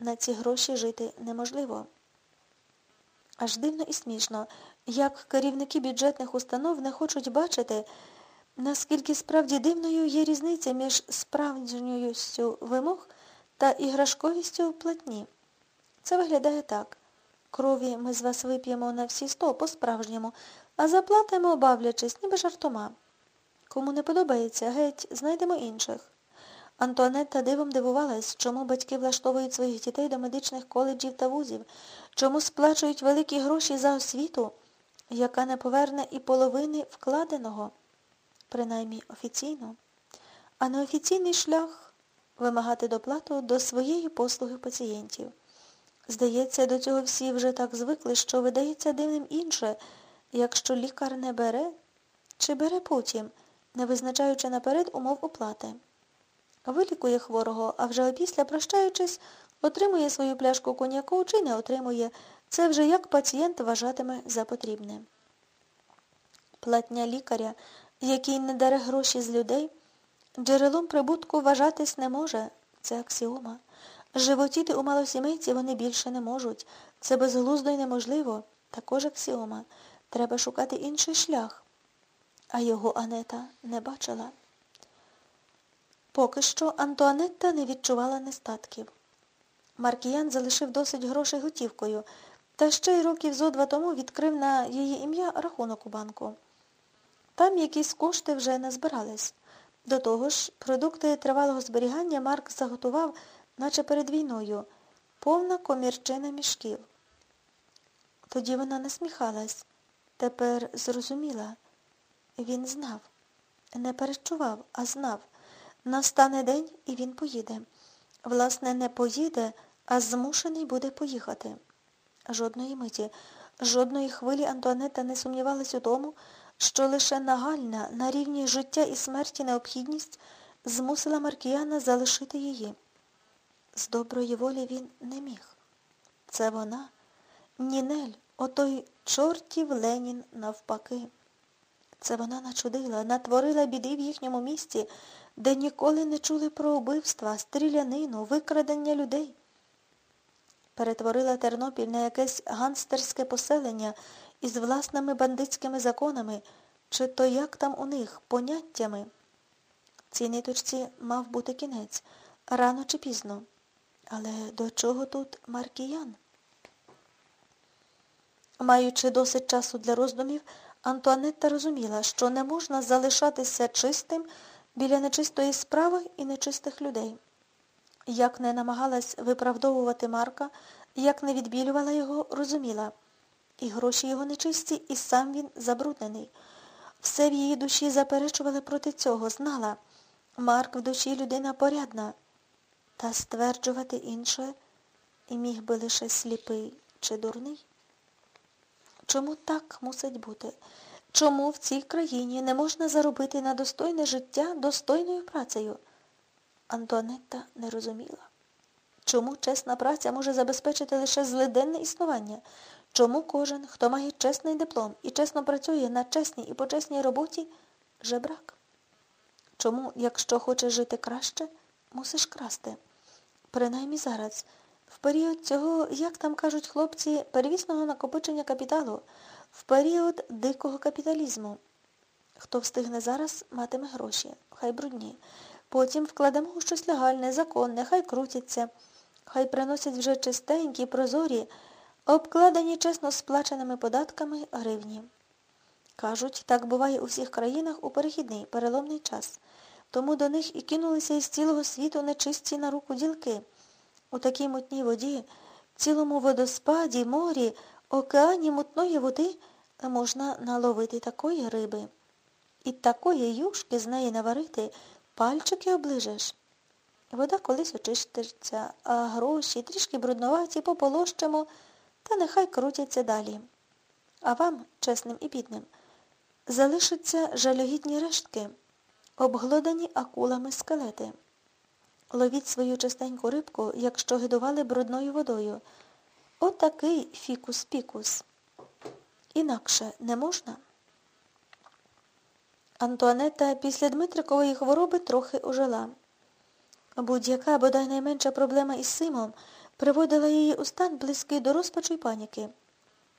На ці гроші жити неможливо. Аж дивно і смішно, як керівники бюджетних установ не хочуть бачити, наскільки справді дивною є різниця між справжньостю вимог та іграшковістю платні. Це виглядає так. Крові ми з вас вип'ємо на всі сто по-справжньому, а заплатимо, бавлячись, ніби жартома. Кому не подобається, геть, знайдемо інших. Антуанетта дивом дивувалась, чому батьки влаштовують своїх дітей до медичних коледжів та вузів, чому сплачують великі гроші за освіту, яка не поверне і половини вкладеного, принаймні офіційно, а неофіційний шлях вимагати доплату до своєї послуги пацієнтів. Здається, до цього всі вже так звикли, що видається дивним інше, якщо лікар не бере, чи бере потім, не визначаючи наперед умов оплати. Вилікує хворого, а вже опісля, прощаючись, отримує свою пляшку коньяку чи не отримує. Це вже як пацієнт вважатиме за потрібне. Платня лікаря, який не даре гроші з людей, джерелом прибутку вважатись не може. Це аксіома. Животіти у малосімейці вони більше не можуть. Це безглуздо й неможливо. Також аксіома. Треба шукати інший шлях. А його Анета не бачила. Поки що Антуанетта не відчувала нестатків. Маркіян залишив досить грошей готівкою, та ще й років зо два тому відкрив на її ім'я рахунок у банку. Там якісь кошти вже не збирались. До того ж, продукти тривалого зберігання Марк заготував, наче перед війною, повна комірчина мішків. Тоді вона насміхалась, тепер зрозуміла. Він знав. Не перечував, а знав. Настане день, і він поїде. Власне, не поїде, а змушений буде поїхати. Жодної миті, жодної хвилі Антуанетта не сумнівалась у тому, що лише нагальна на рівні життя і смерті необхідність змусила Маркіяна залишити її. З доброї волі він не міг. Це вона, Нінель, отой чортів Ленін навпаки. Це вона начудила, натворила біди в їхньому місті, де ніколи не чули про убивства, стрілянину, викрадення людей. Перетворила Тернопіль на якесь ганстерське поселення із власними бандитськими законами, чи то як там у них, поняттями. Цій ниточці мав бути кінець, рано чи пізно. Але до чого тут Маркіян? Маючи досить часу для роздумів, Антуанетта розуміла, що не можна залишатися чистим біля нечистої справи і нечистих людей. Як не намагалась виправдовувати Марка, як не відбілювала його, розуміла. І гроші його нечисті, і сам він забруднений. Все в її душі заперечували проти цього, знала. Марк в душі людина порядна. Та стверджувати інше і міг би лише сліпий чи дурний. Чому так мусить бути? Чому в цій країні не можна заробити на достойне життя достойною працею? Антуанетта не розуміла. Чому чесна праця може забезпечити лише злиденне існування? Чому кожен, хто має чесний диплом і чесно працює на чесній і почесній роботі, жебрак? Чому, якщо хочеш жити краще, мусиш красти? Принаймні зараз, в період цього, як там кажуть хлопці, первісного накопичення капіталу, в період дикого капіталізму. Хто встигне зараз, матиме гроші, хай брудні. Потім вкладемо у щось легальне, законне, хай крутяться, хай приносять вже чистенькі, прозорі, обкладені чесно сплаченими податками гривні. Кажуть, так буває у всіх країнах у перехідний, переломний час. Тому до них і кинулися із цілого світу нечисті на руку ділки. У такій мутній воді, цілому водоспаді, морі, океані мутної води можна наловити такої риби. І такої юшки з неї наварити, пальчики оближеш. Вода колись очиститься, а гроші трішки брудноваті пополощимо, та нехай крутяться далі. А вам, чесним і бідним, залишаться жалюгідні рештки, обглодані акулами скелети. Ловіть свою чистеньку рибку, якщо гидували брудною водою. Отакий фікус-пікус. Інакше не можна. Антуанета після Дмитрикової хвороби трохи ожила. Будь-яка бодай найменша проблема із Симом приводила її у стан близький до розпачу й паніки.